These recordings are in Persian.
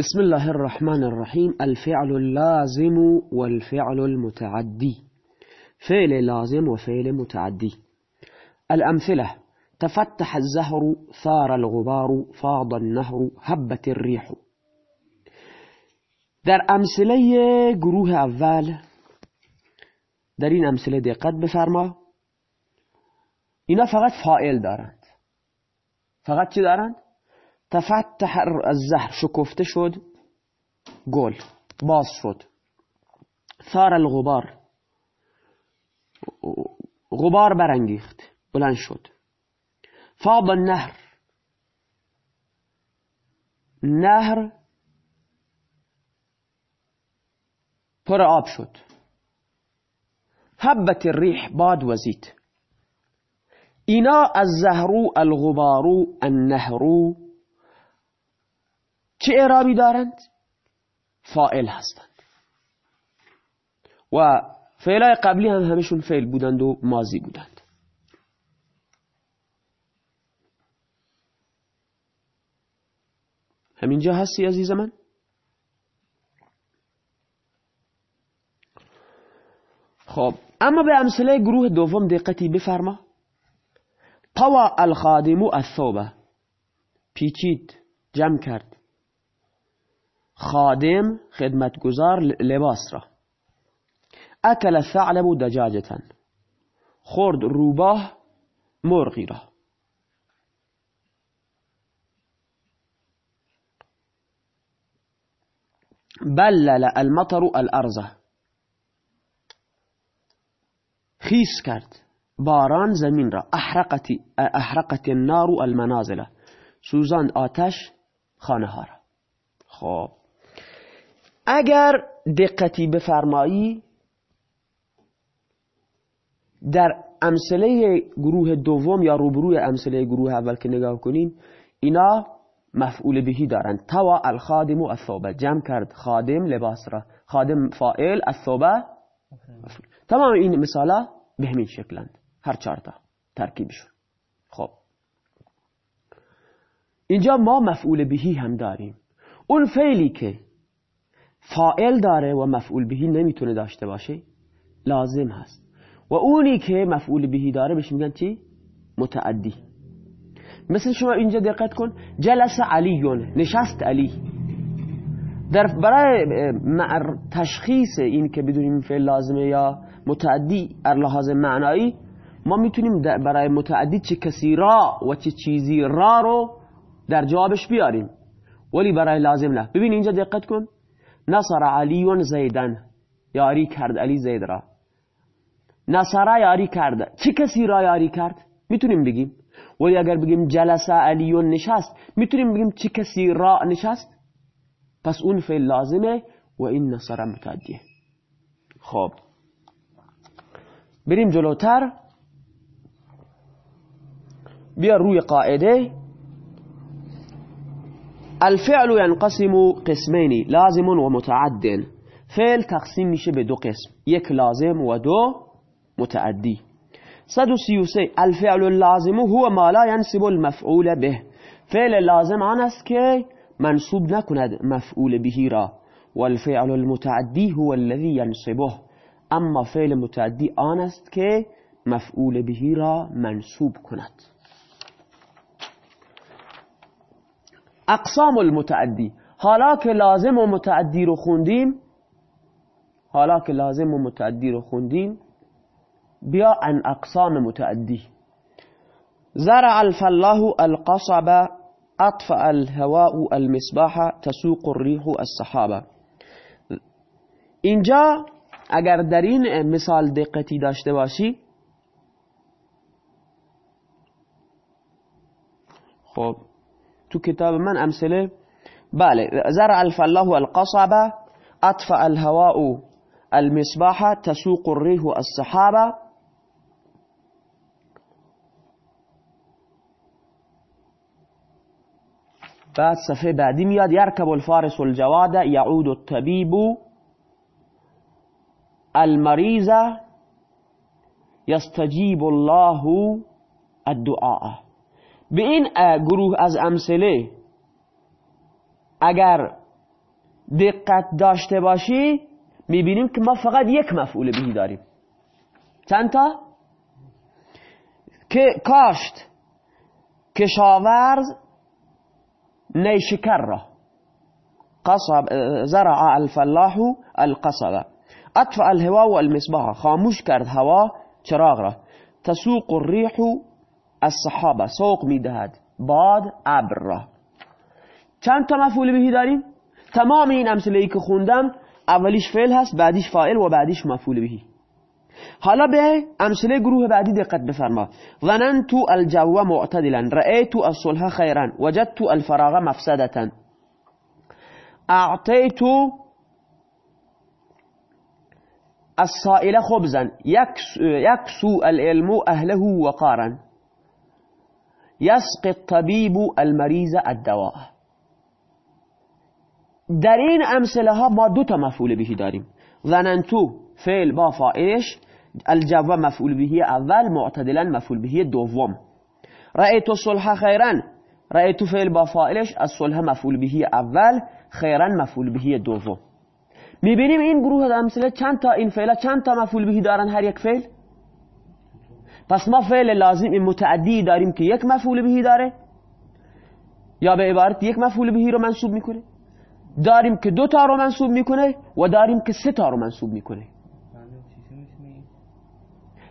بسم الله الرحمن الرحيم. الفعل اللازم والفعل المتعدي. فعل لازم وفعل متعدي. الأمثلة تفتح الزهر ثار الغبار فاض النهر هبت الريح. در أمثلة گروه اول در این أمثلة دقت بفرما. اینا فقط فائل دارند. فقط چی دارند؟ تفتح الزهر شکفته شد؟ گل باز شد. ثار الغبار. غبار برانگیخت بلند شد. فاض النهر. نهر پر آب شد. هبت الریح باد وزید اینا از زهرو الغبارو النهرو چه اعرابی دارند؟ فائل هستند. و فعلای قبلی هم همشون فعل بودند و مازی بودند. همینجا هستی عزیز من؟ خب اما به امثله گروه دوم دقتی بفرما. طوا الخادم الثوبه پیچید جمع کرد. خادم خدمتگزار لباس را. اکل الثعلب دجاجتا. خورد روباه مرغی را. بلل المطر الارضه خیس کرد. باران زمین را. احرقت, احرقت النار المنازل. سوزاند آتش خانه ها را. خب. اگر دقتی بفرمایی در امثله گروه دوم یا روبروی امثله گروه اول که نگاه کنیم اینا مفعول بهی دارند توا الخادم و الثوبه. جمع کرد خادم لباس را. خادم فائل الثوبه تمام این مثالا به همین شکلند. هر چهارتا ترکیبشون خب. اینجا ما مفعول بهی هم داریم. اون فعلی که فائل داره و مفعول بهی نمی‌تونه داشته باشه لازم هست. و اونی که مفعول بهی داره بهش میگن چی؟ متعدی. مثل شما اینجا دقت کن جلس علیون نشست علی. در برای تشخیص این که بدونیم فعل لازمه یا متعدی لحاظ معنایی ما می‌تونیم برای متعدی چه کسی را و چه چیزی را رو در جوابش بیاریم. ولی برای لازم نه. ببین اینجا دقت کن. نصر علیون زیدن یاری کرد علی زید را. نصر یاری کرد. چه کسی را یاری کرد؟ می‌تونیم بگیم. ولی اگر بگیم جلس علیون نشست می‌تونیم بگیم چه کسی را نشست؟ پس اون فعل لازمه و این نصر متعدیه خب. بریم جلوتر. بیا روی قاعده. الفعل ينقسم قسمين لازم ومتعد فعل تقسیم میشه به دو قسم یک لازم و دو متعدی. 133 الفعل اللازم هو ما لا ينسب المفعول به. فعل لازم آن است منصوب نکند مفعول به را. والفعل المتعدی هو الذي ينصبه اما فعل متعدی آن است که مفعول به را منصوب کند. اقسام المتعدی. حالا که لازم و متعدی رو خوندیم حالا که لازم و متعدی رو خوندیم بیا عن اقسام متعدی. زرع الفلاح القصب اطفأ الهواء المصباح تسوق الريح السحابه اینجا اگر در این مثال دقتی داشته باشی خب تو کتاب من امثله. بله زرع الفلاح القصب اطفأ الهواء المصباح تسوق الريح السحابه بعد صفحه بعدی میاد یرکب الفارس الجواد یعود الطبیب. المریض یستجیب الله الدعاء. به این گروه از امثله اگر دقت داشته باشی می‌بینیم که ما فقط یک مفعول بهی داریم. چند تا؟ که کاشت کشاورز نیشکر را. قصب زرع الفلاح القصب. اطفع الهواء والمصباح. خاموش کرد هوا چراغ را. تسوق الريح الصحابه سوق می‌دهد. باد ابر را چند تا مفعول بهی داریم؟ تمام این امثله ای که خوندم اولیش فعل هست بعدیش فاعل و بعدیش مفعول بهی حالا به امثله گروه بعدی دقت بفرما. ظننت الجو معتدلا. رأيت الصلح خيرا وجدت الفراغ مفسدة اعطيت الصائل خبزا. يكسو العلم أهله وقارا. يسقي الطبيب المريض الدواء در این امثله ها ما دو تا مفعول بهی داریم. ظننتو فعل با فائلش الجو مفعول بهی اول معتدلا مفعول بهی دوم. رأیت صلح خیرا رأیت فعل با فائلش الصلح مفعول بهی اول خیرا مفعول بهی دوم. می‌بینیم این گروه امثله چند تا این فعل چند تا مفعول بهی دارن هر یک فعل؟ پس ما فعل لازم متعدی داریم که یک مفعول بهی داره یا به عبارت یک مفعول بهی رو منصوب می‌کنه. داریم که دو تا رو منصوب می‌کنه و داریم که سه تا رو منصوب می‌کنه.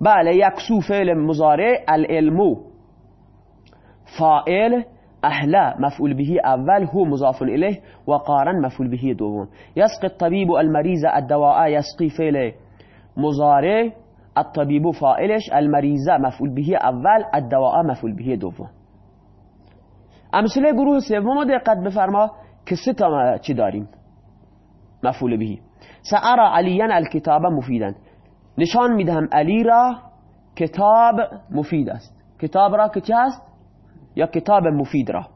بله یکسو فعل مزارع العلمو فائل اهلا مفعول به اول هو مضاف الیه و قارن مفعول به دوم. یسقی الطبیب المریض الدواء یسقی فعل مزارع الطبیب فائلش المریض مفعول به اول الدواء مفعول به دوم. امثله گروه سوم دقت بفرما که سه تا چی داریم؟ مفعول به. سعرا علیان الکتاب مفیدا. نشان می‌دهم علی را کتاب مفید است. کتاب را که چه است یا کتاب مفید را.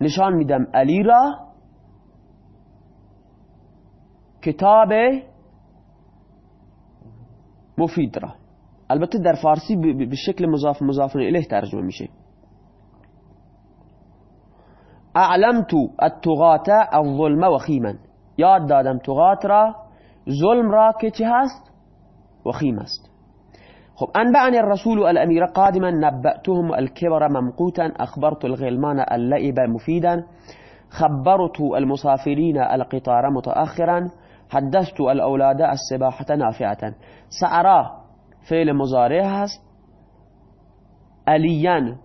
نشان میدم علی را کتاب مفید را البته در فارسی به شکل مضاف مضاف الیه ترجمه میشه. أعلمت الطغات الظلم وخیما یاد دادم طغات را ظلم را که چه هست؟ وخیم است. خب أنبأني الرسول الأمير قادما نبأتهم الكبر ممقوتا أخبرت الغلمان اللئب مفيدا خبرت المسافرين القطار متأخرا حدثت الأولاد السباحة نافعة. سأرى فعل مضارع هست أليا.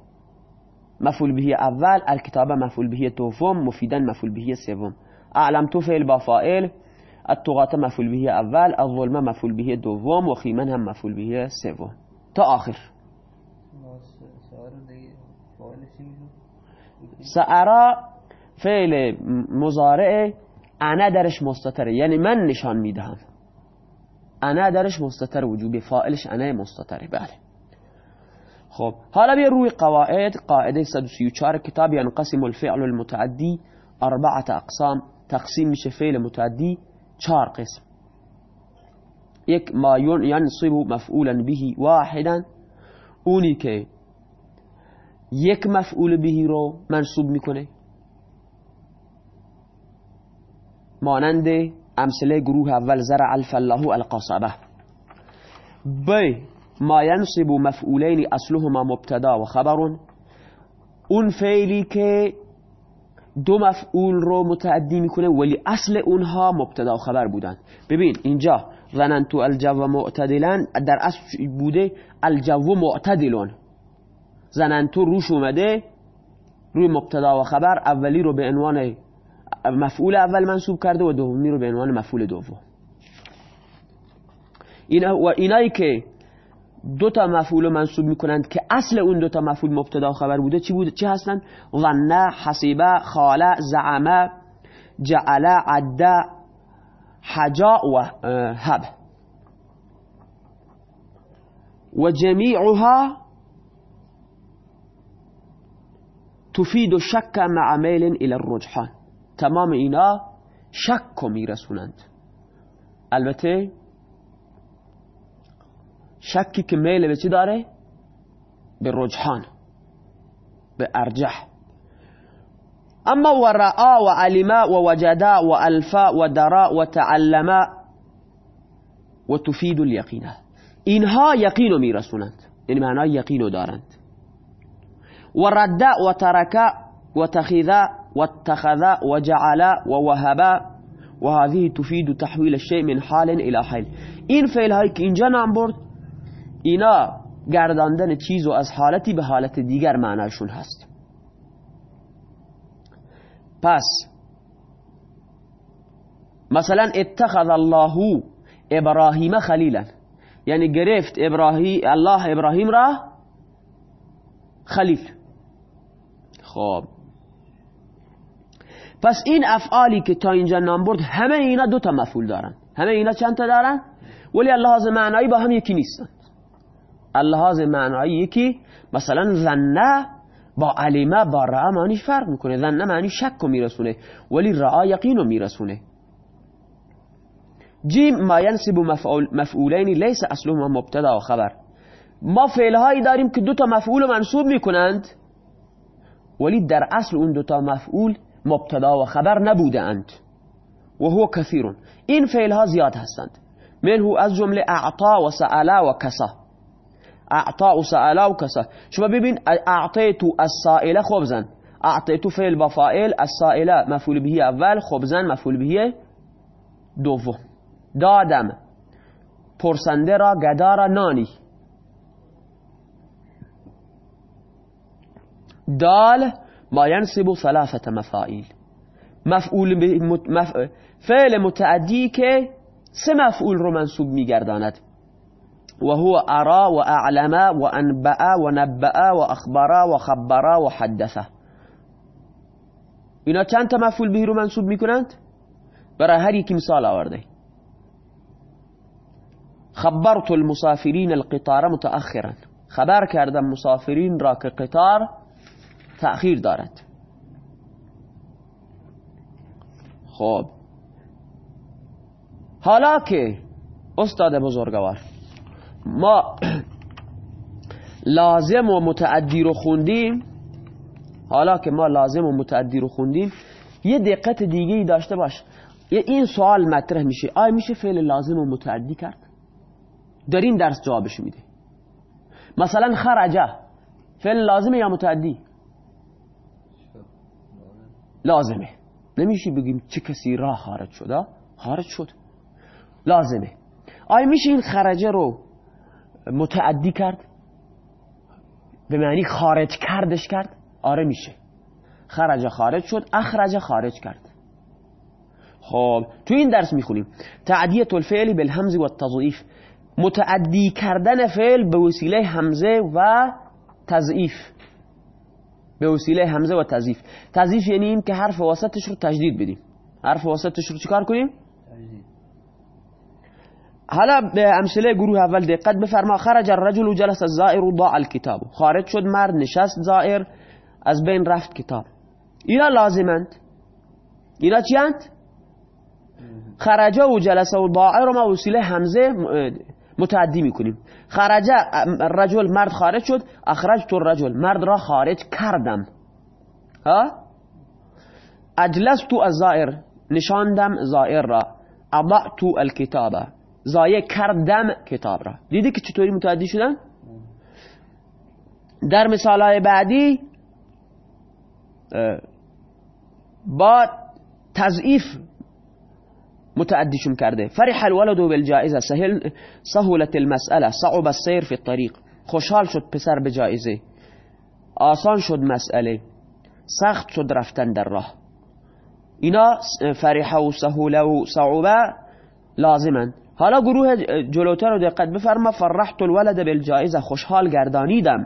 مفعول به أول الكتابة مفعول به دوم مفيدا مفعول به سوم أعلمت فعل بفائل الطغات مفعول به أول الظلمه مفعول به دوم و خیمن هم مفعول به سوم تا آخر. سعرا فعل مزارع انا درش مستتره یعنی من نشان می‌دهم. انا درش مستتر وجوب فاعلش انا مستتره بله. خب حالا بیا روی قواعد. قاعده 134 کتاب ينقسم الفعل المتعدی اربعه اقسام. تقسیم میشه فعل متعدی چهار قسم. یک ما ینصب مفعولا به واحدا. اونی که یک مفعول بهی رو منصوب می‌کنه. مانند امثله گروه اول زرع الفلاح القصبه. ب ما ینصب مفعولین اصلهما مبتدا و خبر اون فعلی که دو مفعول رو متعدی می‌کنه ولی اصل اونها مبتدا و خبر بودن. ببین اینجا ظننتو الجو معتدلن در اصل بوده الجو معتدلون. ظننتو روش اومده روی مبتدا و خبر اولی رو به عنوان مفعول اول منصوب کرده و دومی رو به عنوان مفعول دوم. اینا و اینایی که دو تا مفعول منصوب می‌کنند که اصل اون دو تا مفعول مبتدا خبر بوده چی بوده؟ چی هستن؟ ظن حسیبه خاله زعمه جعل عده حجا و هب و جمیعها تفید شک مع میل الى الرجحان. تمام اینا شک میرسونند. البته شکی که میل به چی داره؟ به رجحان به ارجح. اما و رعا و علما و وجدا و الفا و درا و تعلما و تفید الیقینه اینها یقین رو میرسونند. یعنی معنای یقین رو دارند. و رد و ترک و تخذ و اتخذ و جعل و وهب و هذه تفید تحویل الشيء من حال إلى حال. این فعل هایی که اینجا نام برد اینا گرداندن چیز و از حالتی به حالت دیگر معناشون هست. پس مثلا اتخذ الله ابراهیم خلیلا یعنی گرفت ابراهیم الله ابراهیم را خلیل. خب پس این افعالی که تا اینجا نام برد همه اینا دو تا مفعول دارن. همه اینا چند تا دارن؟ ولی اللحاظ معنایی با هم یکی نیستن. اللحاظ معنایی یکی مثلا ظنه با علمه با رعا معنیش فرق می‌کنه. ظنه معنی شک رو میرسونه ولی رعا یقین رو میرسونه. جیم ما ینسب مفعول مفعولین لیس اصلهما مبتدا و خبر. ما فعلهایی داریم که دو تا مفعول منصوب می‌کنند ولی در اصل اون دو تا مفعول مبتدا و خبر نبوده اند. و هو کثیر این فعلها زیاد هستند. منه از جمله اعطا و سألا و کسا. اعطا و سألا و کسا. شما ببین اعطیتو السائله خبزن اعطیتو فعل با فائل السائله مفعول به اول خبزن مفعول به دوم. دادم. پرسنده را گدا را نانی. دال ما ینصب ثلاثة مفاعیل مفعول مف... فعل متعدی که سه مفعول رو منصوب میگرداند. و هو ارا و اعلم و انبأ و نبأ و اخبرا و خبرا و اینا چند تا مفعول به رو منصوب میکنند؟ برای هر یکی مثال آورده. خبرت المسافرین القطار متأخرا. خبر کردم مسافرین را که قطار تأخیر دارد. خب. حالا که استاد بزرگوار ما لازم و متعدی رو خوندیم. حالا که ما لازم و متعدی رو خوندیم یه دقت دیگه ای داشته باش. یه این سوال مطرح میشه. آیا میشه فعل لازم و متعدی کرد؟ در این درس جوابش میده مثلا خرجه. فعل لازمه یا متعدی؟ لازمه. نمیشه بگیم چه کسی راه خارج شده خارج شد. لازمه. آیا میشه این خرجه رو متعدی کرد؟ به معنی خارج کردش کرد؟ آره میشه. خرج خارج شد اخرج خارج کرد. خب تو این درس می‌خونیم. تعدیت الفعل بالهمز و التضعیف. متعدی کردن فعل به وسیله همزه و تضعیف. به وسیله همزه و تضعیف تضعیف یعنی این که حرف واسطش رو تجدید بدیم. حرف واسطش رو چیکار کنیم؟ حالا به امثله گروه اول دقت بفرما. خرج الرجل و جلس الزائر و ضاع الكتاب. خارج شد مرد نشست زائر از بین رفت کتاب. اینا لازمند. اینا چیند؟ خرجه و جلسه و ضاع رو ما وسیله همزه متعدی می‌کنیم. خرجه رجل مرد خارج شد اخرج تو رجل. مرد را خارج کردم. ها؟ تو الزائر نشاندم زائر را. تو الكتاب زایه کردم کتاب را. دیدی که چطوری متعدی شدن؟ در مثال بعدی با تضعیف متعدشون کرده فرح الولد بالجائزة. سهل سهولت المسألة. صعب السير في الطريق. خوشحال شد پسر به جایزه آسان شد مسئله سخت شد رفتن در راه. اینا فرح و سهوله و صعوبه لازمن حالا گروه جلوتر رو دقت بفرما. فرحت الولد بالجائزة. خوشحال گردانیدم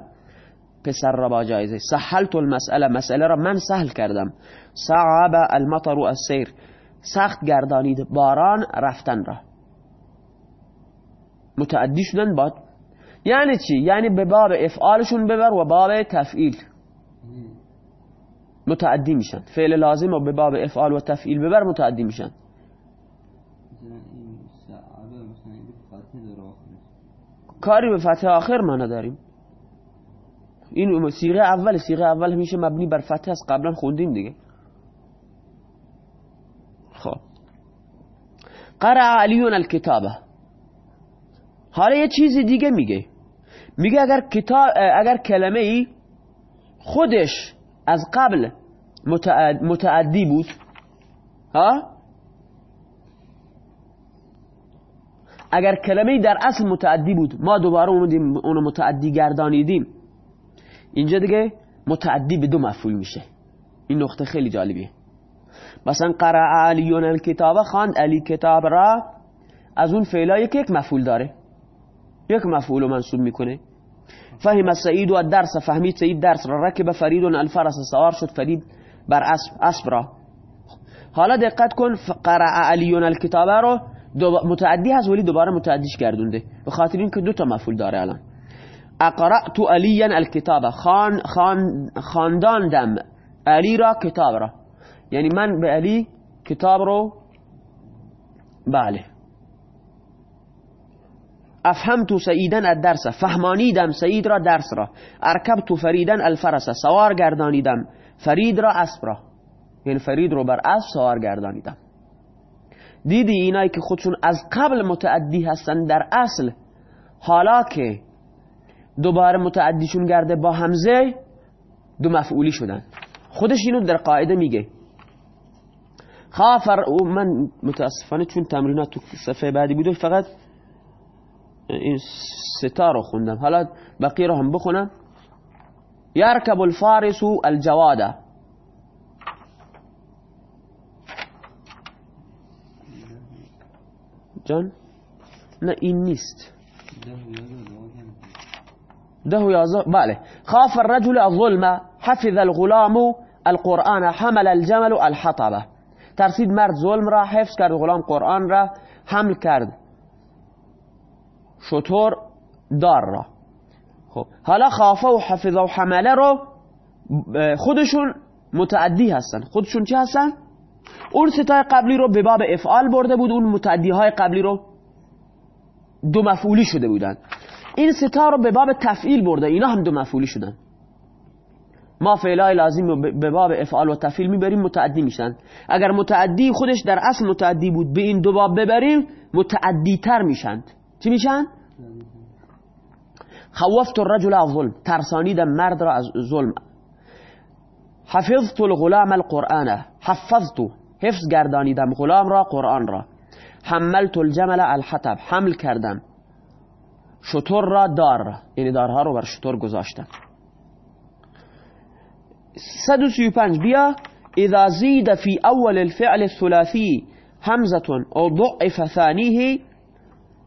پسر را با جایزه سهلت المسئله مسئله را من سهل کردم. صعب المطر السیر. سخت گردانید باران رفتن را. متعدی شدن باد یعنی چی؟ یعنی به باب افعالشون ببر و باب تفعیل. متعدی میشن. فعل لازم و به باب افعال و تفعیل ببر متعدی میشن. کاری به فتح آخر ما نداریم. این سیغه اول سیغه اول همیشه مبنی بر فتح است. قبلا خوندیم دیگه. خب. قرع علیون الكتابه حالا یه چیزی دیگه میگه. میگه اگر کتاب اگر کلمه ای خودش از قبل متعدی بود ها؟ اگر کلمه در اصل متعدی بود ما دوباره اومدیم اونو متعدی گردانیدیم. اینجا دیگه متعدی به دو مفعول میشه. این نقطه خیلی جالبیه. مثلا قرع علیون الکتاب خواند علی کتاب را از اون فعلایی که یک مفعول داره. یک مفعول منصوب می‌کنه. فهم سعید و درس فهمید سعید درس را. رکب فرید الفرس سوار شد فرید بر اسب اسب را. حالا دقت کن قرع علیون الکتاب رو متعدی هست ولی دوباره متعدیش گردونده. به خاطر اینکه دو تا مفعول داره الان. اقرأت علیا الکتاب. خان خان خانداندم. علی را کتاب را. یعنی من به علی کتاب رو بله. افهمت سعیدن الدرس فهمانیدم سعید را درس را. ارکبت فریدن الفرس سوار گردانیدم فرید را اسب را. یعنی فرید رو بر اسب سوار گردانیدم. دیدی اینایی که خودشون از قبل متعدی هستن در اصل حالا که دوباره متعدیشون گرده با همزه دو مفعولی شدن. خودش اینو در قاعده میگه. خافر من متاسفانه چون تمرینات تو صفحه بعدی بوده فقط این ستا رو خوندم. حالا بقیه رو هم بخونم. یرکب الفارس الجواده جان؟ نه این نیست. ده یازده بله. خاف الرجل الظلم حفظ الغلام القرآن حمل الجمل الحطبه ترسید مرد ظلم را حفظ کرد غلام قرآن را حمل کرد. شطور دار را. خب حالا خافه و حفظه و حمله رو خودشون متعدی هستن. خودشون چه هستن؟ اون ستای قبلی رو به باب افعال برده بود اون متعدی های قبلی رو دو مفعولی شده بودن. این ستا رو به باب تفعیل برده اینا هم دو مفعولی شدن. ما فعلای لازم به باب افعال و تفعیل می‌بریم متعدی میشن. اگر متعدی خودش در اصل متعدی بود به این دو باب ببریم متعدی تر میشند چی میشن؟ خوفت الرجل از ظلم ترسانیدم مرد را از ظلم. حفظت الغلام القرآن حفظت حفظ گردانیدم غلام را قرآن را. حملت الجمل الحطب حمل کردم. شطور را دار. یعنی دارها رو بر شطور گذاشتم. 135 بیا إذا زید في أول الفعل الثلاثي همزة أو ضعف ثانية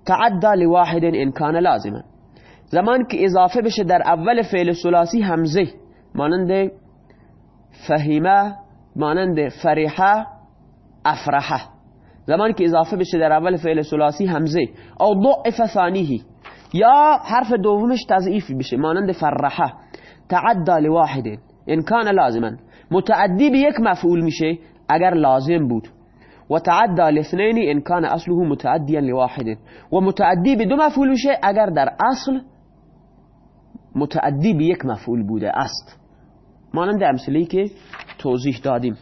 تعدى لواحد إن كان لازما. زمان که إضافة بشه در أول فعل ثلاثی همزة مانند فهمه مانند فرحه افرحه زمان که إضافة بشه در أول فعل ثلاثی همزة أو ضعف ثانیه یا حرف دومش تضعیف بشه مانند فرحه تعدى لواحد. ان كان لازما. متعدی به یک مفعول میشه اگر لازم بود. و لاثنين ان كان اصله متعديا لواحد. و متعدی به دو مفعول میشه اگر در اصل متعدی به یک مفعول بوده است. مانند امثله که توضیح دادیم.